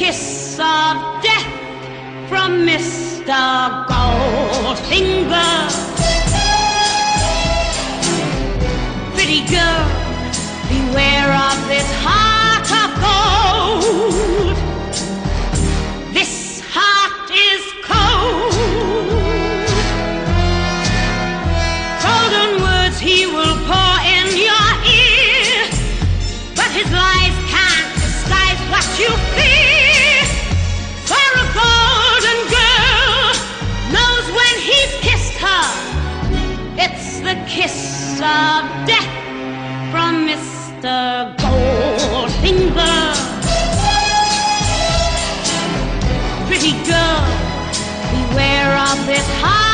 kiss of death from Mr. Goldfinger. It's the kiss of death from Mr. Goldfinger. Pretty girl, beware of this high.